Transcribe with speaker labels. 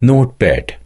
Speaker 1: notepad.